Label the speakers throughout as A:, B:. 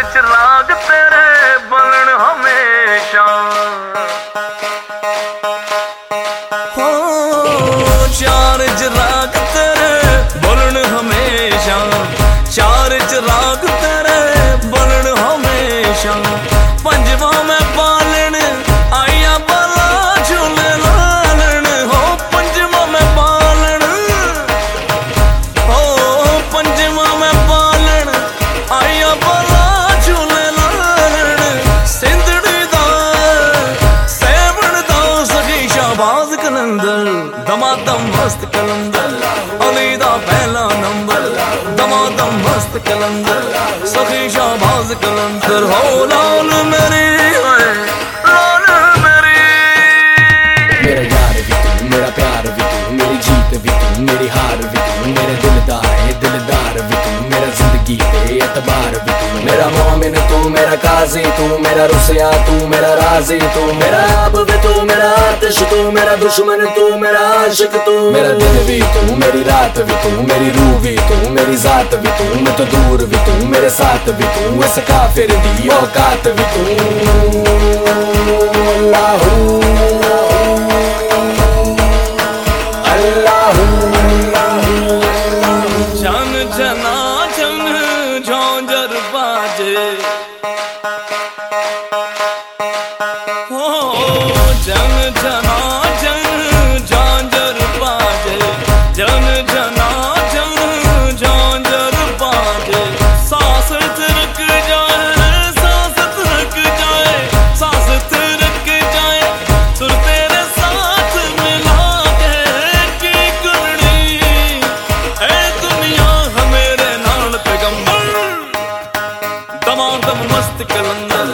A: बिच लाग तेरे बलन हमेशा हो चार चिराग तेरे बलन हमेशा चार चिराग तेरे बलन हमेशा पंजवा में पालन आइया बला झूल लालन हो पंजवा में पालन
B: हो पंजवा में पालन आइया बला दमादम मस्त कलंदर। अलीदा पहला नंबर। दमादम मस्त कलंदर। सभी शाबाज कलंदर। हो लाल मेरी मोमिन तू मेरा काजी, तू मेरा रुसिया, तू मेरा राज़ी, तू मेरा अब भी तू मेरा आतिश, तू मेरा दुश्मन, तू मेरा आशिक, तू मेरा दिन भी, तू मेरी रात भी, तू मेरी रूह भी, तू मेरी जात भी, तू मैं तो दूर भी, तू मेरे साथ भी, तू इस काफिर दी औकात भी, तू अल्लाहू अल्लाहू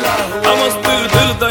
A: दमादम मस्त कलंदर